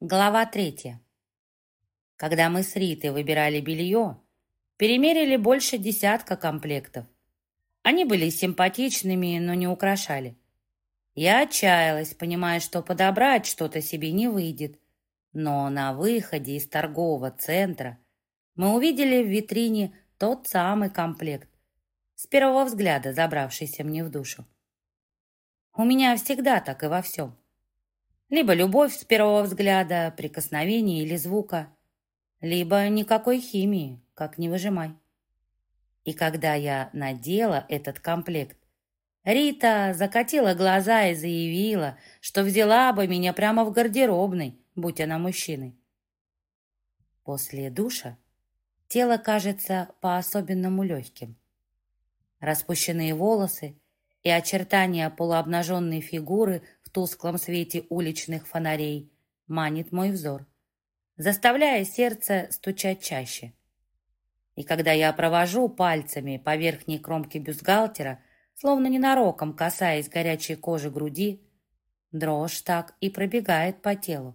Глава третья. Когда мы с Ритой выбирали белье, перемерили больше десятка комплектов. Они были симпатичными, но не украшали. Я отчаялась, понимая, что подобрать что-то себе не выйдет. Но на выходе из торгового центра мы увидели в витрине тот самый комплект, с первого взгляда забравшийся мне в душу. У меня всегда так и во всем. Либо любовь с первого взгляда, прикосновения или звука, либо никакой химии, как не выжимай. И когда я надела этот комплект, Рита закатила глаза и заявила, что взяла бы меня прямо в гардеробной, будь она мужчиной. После душа тело кажется по-особенному легким. Распущенные волосы и очертания полуобнаженной фигуры в тусклом свете уличных фонарей манит мой взор, заставляя сердце стучать чаще. И когда я провожу пальцами по верхней кромке бюстгальтера, словно ненароком касаясь горячей кожи груди, дрожь так и пробегает по телу.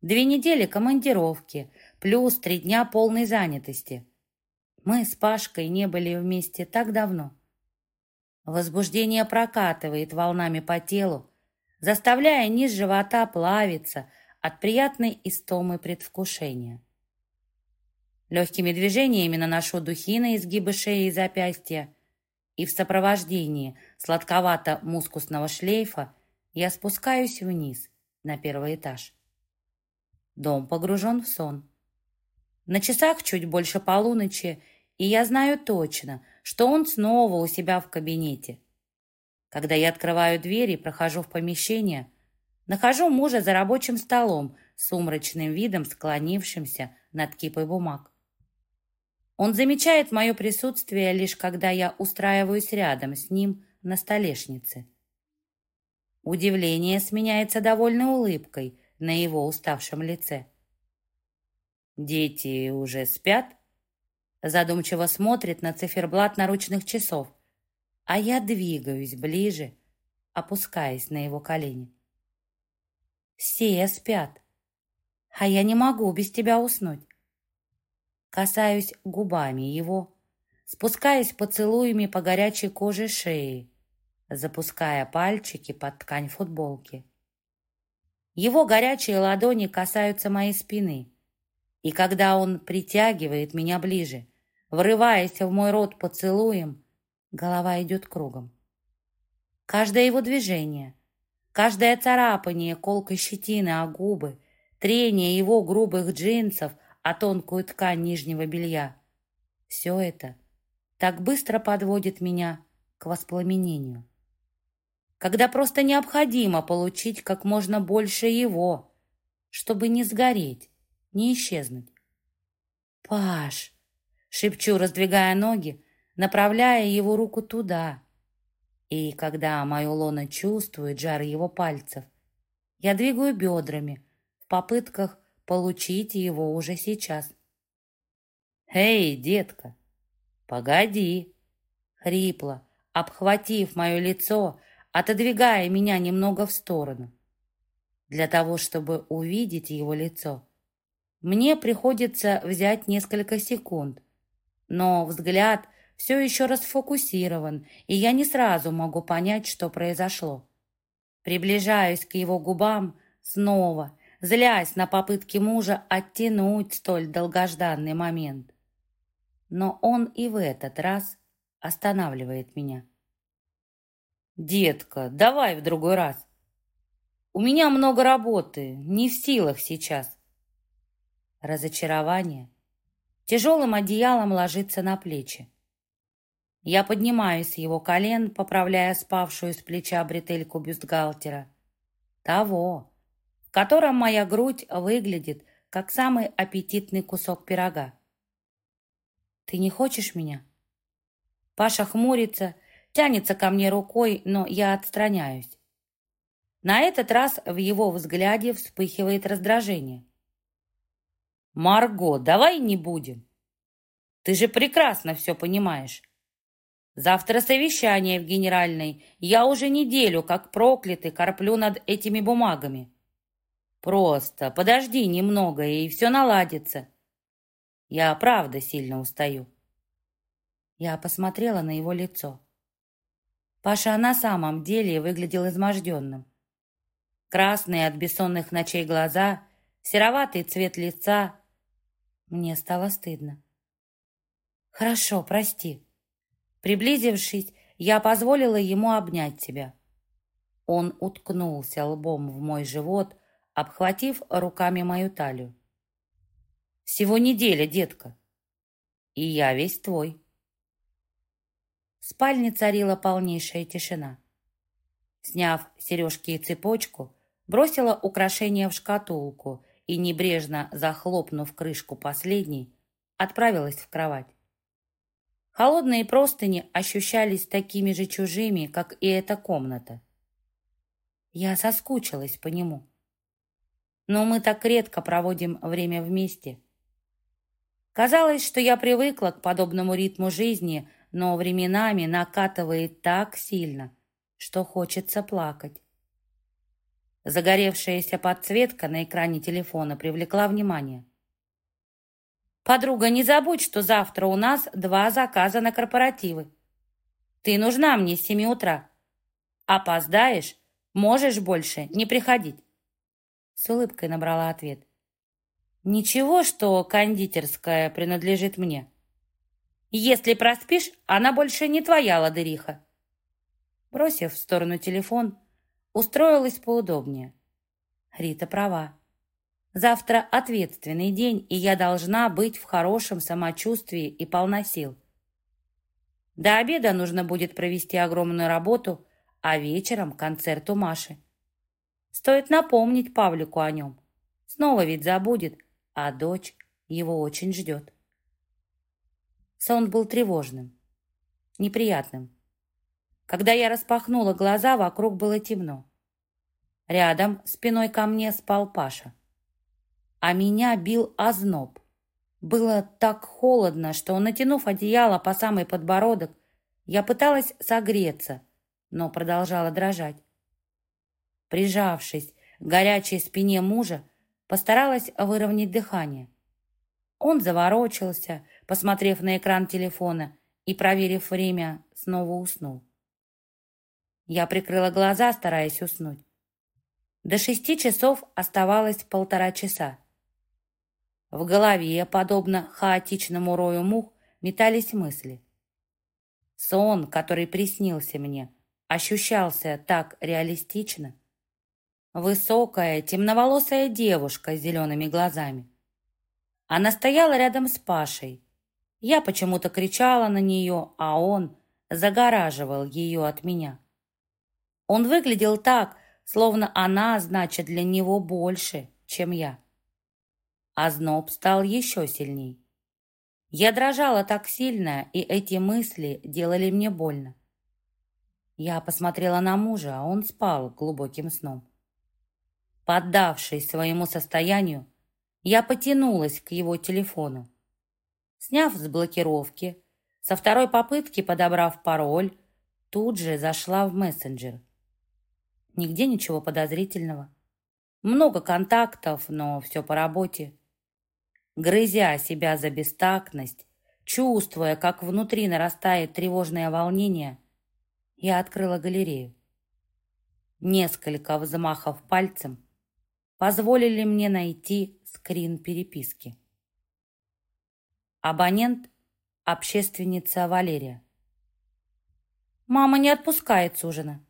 Две недели командировки, плюс три дня полной занятости. Мы с Пашкой не были вместе так давно. Возбуждение прокатывает волнами по телу, заставляя низ живота плавиться от приятной истомы предвкушения. Легкими движениями наношу духи на изгибы шеи и запястья, и в сопровождении сладковато-мускусного шлейфа я спускаюсь вниз на первый этаж. Дом погружен в сон. На часах чуть больше полуночи, и я знаю точно, что он снова у себя в кабинете. Когда я открываю дверь и прохожу в помещение, нахожу мужа за рабочим столом с сумрачным видом, склонившимся над кипой бумаг. Он замечает мое присутствие лишь когда я устраиваюсь рядом с ним на столешнице. Удивление сменяется довольной улыбкой на его уставшем лице. «Дети уже спят?» Задумчиво смотрит на циферблат наручных часов, а я двигаюсь ближе, опускаясь на его колени. Все спят, а я не могу без тебя уснуть. Касаюсь губами его, спускаясь поцелуями по горячей коже шеи, запуская пальчики под ткань футболки. Его горячие ладони касаются моей спины, и когда он притягивает меня ближе, Врываясь в мой рот поцелуем, голова идет кругом. Каждое его движение, каждое царапание колкой щетины о губы, трение его грубых джинсов о тонкую ткань нижнего белья — все это так быстро подводит меня к воспламенению. Когда просто необходимо получить как можно больше его, чтобы не сгореть, не исчезнуть. «Паш!» Шепчу, раздвигая ноги, направляя его руку туда. И когда мое лоно чувствует жар его пальцев, я двигаю бедрами в попытках получить его уже сейчас. «Эй, детка, погоди!» Хрипло, обхватив мое лицо, отодвигая меня немного в сторону. Для того, чтобы увидеть его лицо, мне приходится взять несколько секунд — но взгляд все еще расфокусирован, и я не сразу могу понять, что произошло. Приближаюсь к его губам снова, злясь на попытки мужа оттянуть столь долгожданный момент. Но он и в этот раз останавливает меня. «Детка, давай в другой раз. У меня много работы, не в силах сейчас». Разочарование тяжелым одеялом ложится на плечи. Я поднимаюсь с его колен, поправляя спавшую с плеча бретельку бюстгальтера. Того, в котором моя грудь выглядит, как самый аппетитный кусок пирога. «Ты не хочешь меня?» Паша хмурится, тянется ко мне рукой, но я отстраняюсь. На этот раз в его взгляде вспыхивает раздражение. «Марго, давай не будем. Ты же прекрасно все понимаешь. Завтра совещание в генеральной. Я уже неделю, как проклятый, корплю над этими бумагами. Просто подожди немного, и все наладится. Я правда сильно устаю. Я посмотрела на его лицо. Паша на самом деле выглядел изможденным. Красные от бессонных ночей глаза, сероватый цвет лица. Мне стало стыдно. «Хорошо, прости». Приблизившись, я позволила ему обнять себя. Он уткнулся лбом в мой живот, обхватив руками мою талию. «Всего неделя, детка, и я весь твой». В спальне царила полнейшая тишина. Сняв сережки и цепочку, бросила украшение в шкатулку и, небрежно захлопнув крышку последней, отправилась в кровать. Холодные простыни ощущались такими же чужими, как и эта комната. Я соскучилась по нему. Но мы так редко проводим время вместе. Казалось, что я привыкла к подобному ритму жизни, но временами накатывает так сильно, что хочется плакать. Загоревшаяся подсветка на экране телефона привлекла внимание. «Подруга, не забудь, что завтра у нас два заказа на корпоративы. Ты нужна мне с семи утра. Опоздаешь, можешь больше не приходить». С улыбкой набрала ответ. «Ничего, что кондитерская принадлежит мне. Если проспишь, она больше не твоя ладыриха». Бросив в сторону телефон, устроилась поудобнее. Рита права. Завтра ответственный день, и я должна быть в хорошем самочувствии и полна сил. До обеда нужно будет провести огромную работу, а вечером концерт у Маши. Стоит напомнить Павлику о нем. Снова ведь забудет, а дочь его очень ждет. Сон был тревожным, неприятным. Когда я распахнула глаза, вокруг было темно. Рядом, спиной ко мне, спал Паша а меня бил озноб. Было так холодно, что, натянув одеяло по самый подбородок, я пыталась согреться, но продолжала дрожать. Прижавшись к горячей спине мужа, постаралась выровнять дыхание. Он заворочился, посмотрев на экран телефона и, проверив время, снова уснул. Я прикрыла глаза, стараясь уснуть. До шести часов оставалось полтора часа. В голове, подобно хаотичному рою мух, метались мысли. Сон, который приснился мне, ощущался так реалистично. Высокая, темноволосая девушка с зелеными глазами. Она стояла рядом с Пашей. Я почему-то кричала на нее, а он загораживал ее от меня. Он выглядел так, словно она значит для него больше, чем я а зноб стал еще сильней. Я дрожала так сильно, и эти мысли делали мне больно. Я посмотрела на мужа, а он спал глубоким сном. Поддавшись своему состоянию, я потянулась к его телефону. Сняв с блокировки, со второй попытки подобрав пароль, тут же зашла в мессенджер. Нигде ничего подозрительного. Много контактов, но все по работе. Грызя себя за бестактность, чувствуя, как внутри нарастает тревожное волнение, я открыла галерею. Несколько взмахов пальцем позволили мне найти скрин переписки. Абонент – общественница Валерия. «Мама не отпускает с ужина.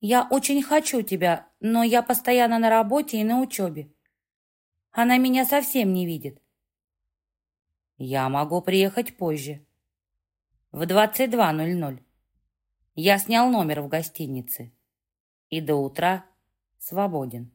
Я очень хочу тебя, но я постоянно на работе и на учебе. Она меня совсем не видит. Я могу приехать позже. В 22.00. Я снял номер в гостинице. И до утра свободен.